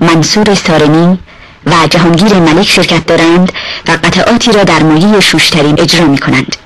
منصور سارمی و جهانگیر ملک شرکت دارند و قطعاتی را در مایه شوشترین اجرا می کنند.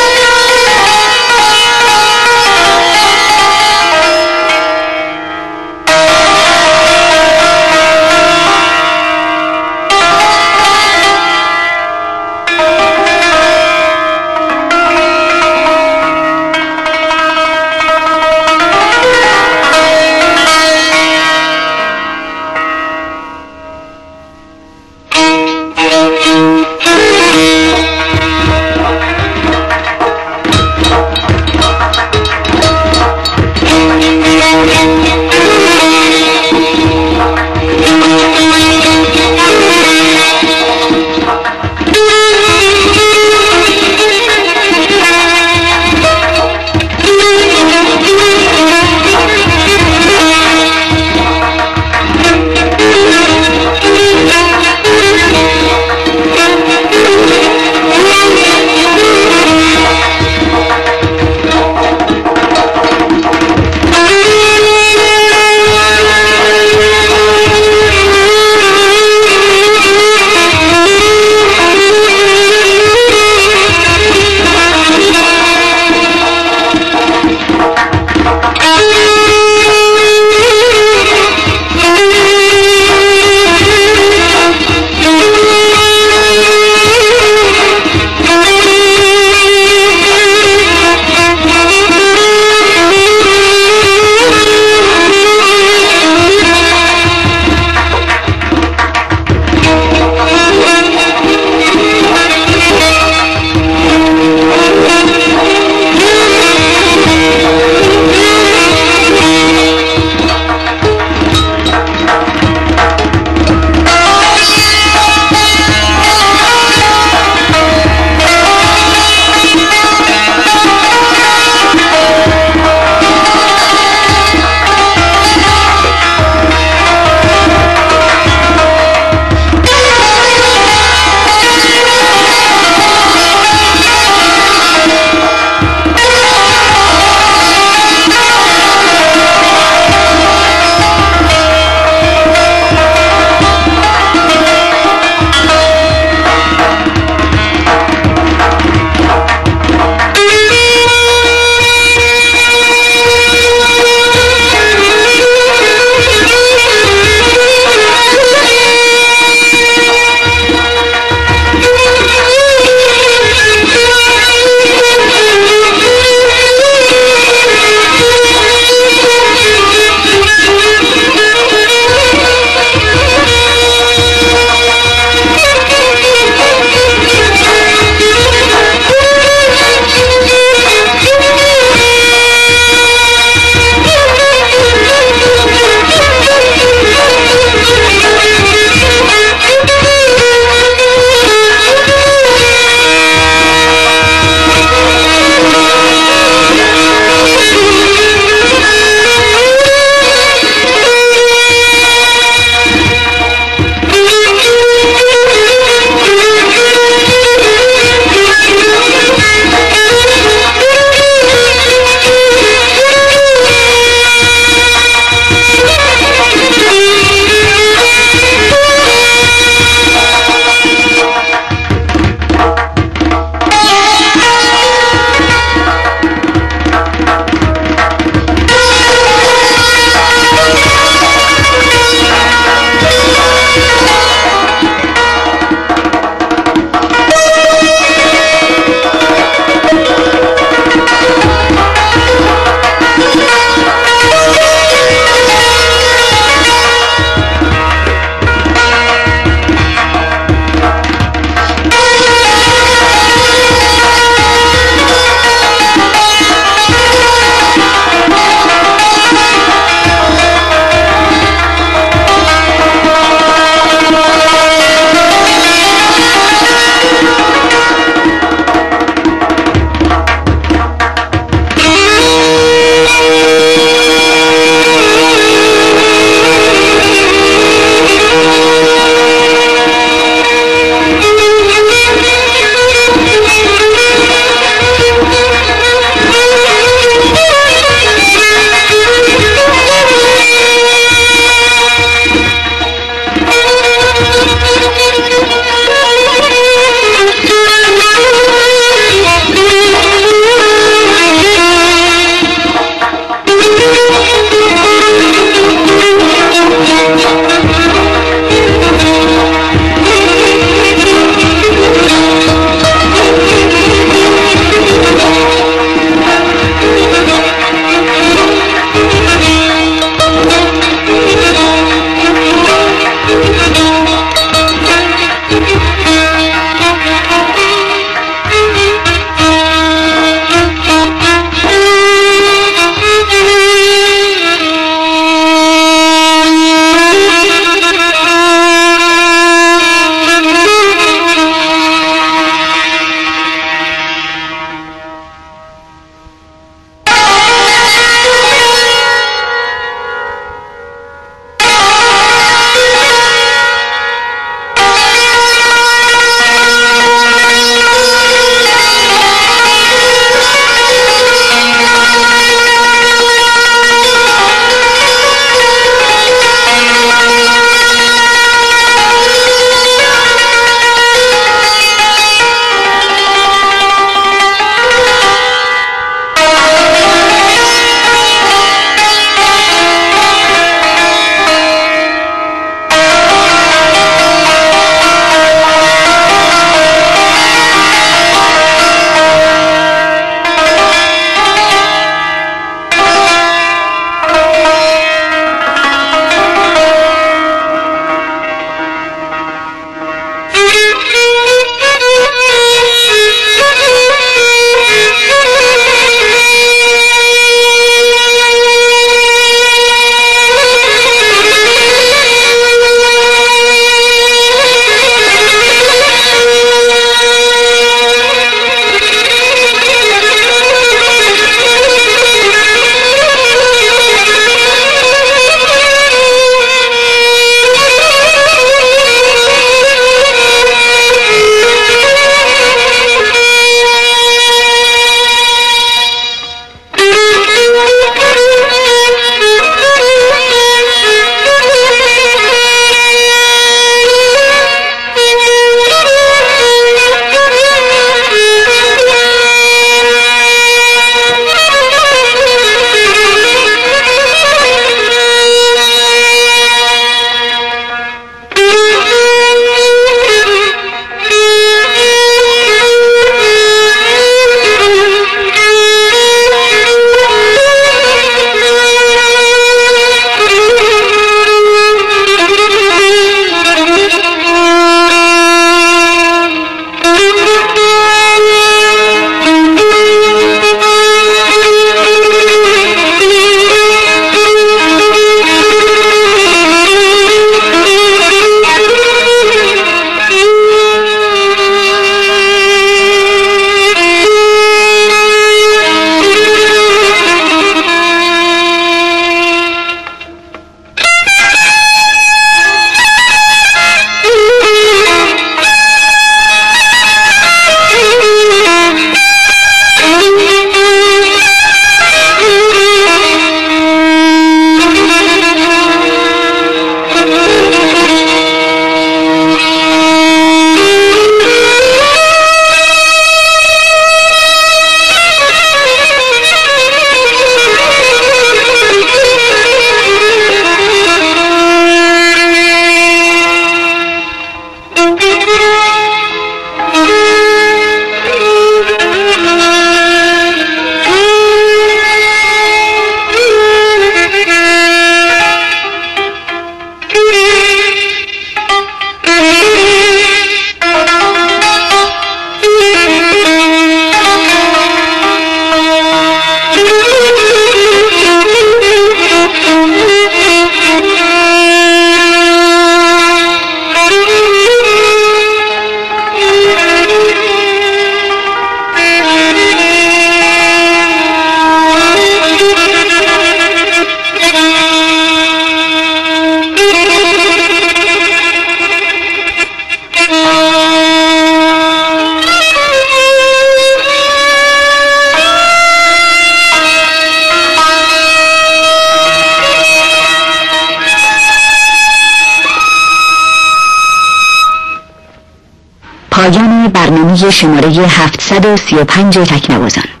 شماره 735 تکنوازان.